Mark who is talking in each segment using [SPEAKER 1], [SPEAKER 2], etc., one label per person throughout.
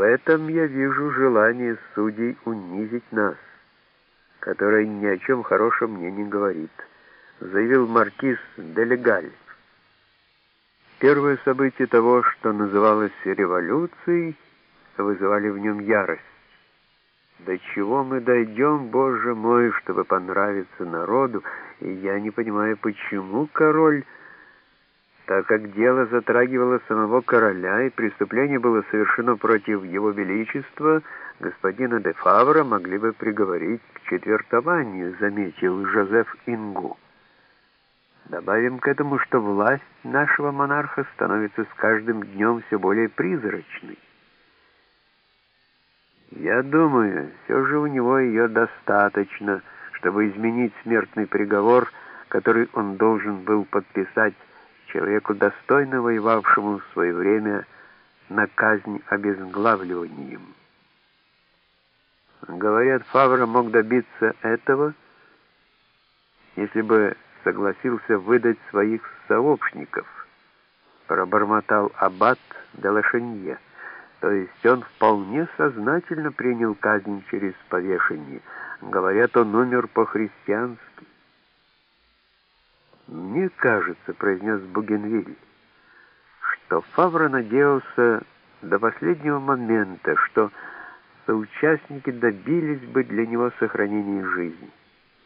[SPEAKER 1] В этом я вижу желание судей унизить нас, которое ни о чем хорошем мне не говорит, заявил маркиз Делегаль. Первые события того, что называлось революцией, вызывали в нем ярость. До чего мы дойдем, Боже мой, чтобы понравиться народу, и я не понимаю, почему король, так как дело затрагивало самого короля, и преступление было совершено против его величества, господина де Фавра могли бы приговорить к четвертованию, заметил Жозеф Ингу. Добавим к этому, что власть нашего монарха становится с каждым днем все более призрачной. Я думаю, все же у него ее достаточно, чтобы изменить смертный приговор, который он должен был подписать человеку, достойно воевавшему в свое время на казнь обезглавливанием. Говорят, Фавра мог добиться этого, если бы согласился выдать своих сообщников, пробормотал аббат де Лашенье. То есть он вполне сознательно принял казнь через повешение. Говорят, он умер по-христиански. «Мне кажется», — произнес Бугенвиль, что Фавра надеялся до последнего момента, что соучастники добились бы для него сохранения жизни.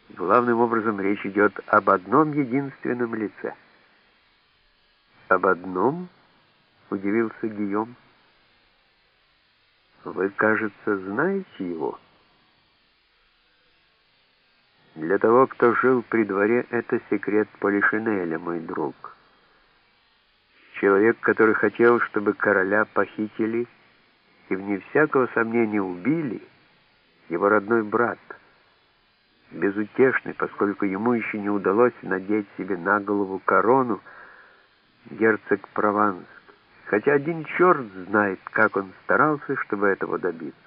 [SPEAKER 1] Главным образом речь идет об одном единственном лице. «Об одном?» — удивился Гийом. Вы, кажется, знаете его. Для того, кто жил при дворе, это секрет Полишинеля, мой друг. Человек, который хотел, чтобы короля похитили и, вне всякого сомнения, убили, его родной брат, безутешный, поскольку ему еще не удалось надеть себе на голову корону, герцог Прованс, хотя один черт знает, как он старался, чтобы этого добиться.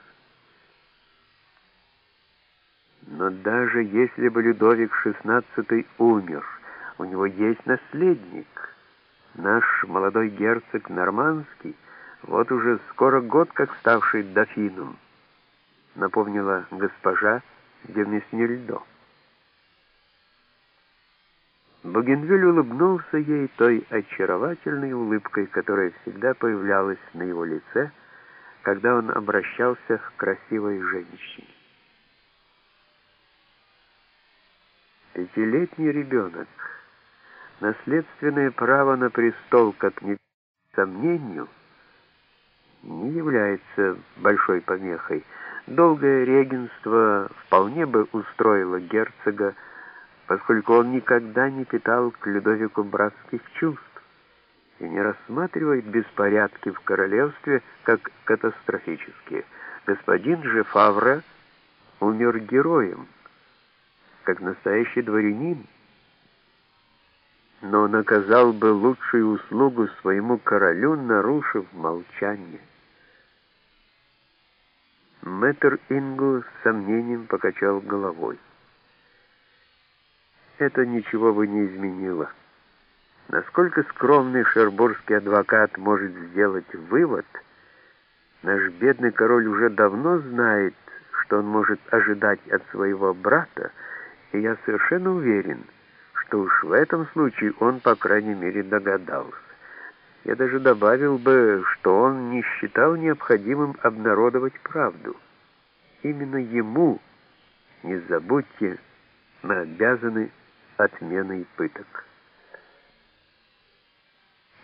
[SPEAKER 1] Но даже если бы Людовик XVI умер, у него есть наследник, наш молодой герцог Нормандский, вот уже скоро год как ставший дофином, напомнила госпожа Демеснильдо. Бугенвиль улыбнулся ей той очаровательной улыбкой, которая всегда появлялась на его лице, когда он обращался к красивой женщине. Пятилетний ребенок, наследственное право на престол, как не сомнению, не является большой помехой. Долгое регенство вполне бы устроило герцога, поскольку он никогда не питал к Людовику братских чувств и не рассматривает беспорядки в королевстве как катастрофические. Господин же Фавра умер героем, как настоящий дворянин, но наказал бы лучшую услугу своему королю, нарушив молчание. Мэтр Ингу с сомнением покачал головой это ничего бы не изменило. Насколько скромный шербургский адвокат может сделать вывод, наш бедный король уже давно знает, что он может ожидать от своего брата, и я совершенно уверен, что уж в этом случае он, по крайней мере, догадался. Я даже добавил бы, что он не считал необходимым обнародовать правду. Именно ему, не забудьте, мы обязаны отменой пыток.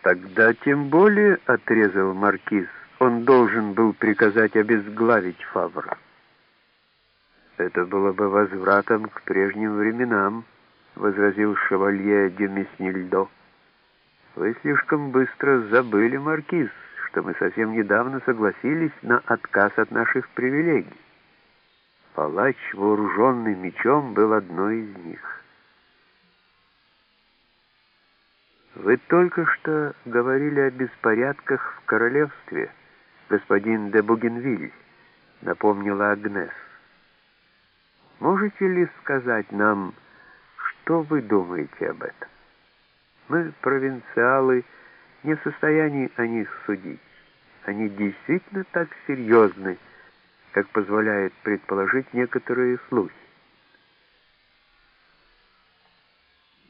[SPEAKER 1] Тогда тем более, отрезал маркиз, он должен был приказать обезглавить Фавра. Это было бы возвратом к прежним временам, возразил шевалье Демеснильдо. Вы слишком быстро забыли, маркиз, что мы совсем недавно согласились на отказ от наших привилегий. Палач, вооруженный мечом, был одной из них. «Вы только что говорили о беспорядках в королевстве, господин де Бугенвиль», — напомнила Агнес. «Можете ли сказать нам, что вы думаете об этом? Мы, провинциалы, не в состоянии о них судить. они действительно так серьезны, как позволяет предположить некоторые слухи.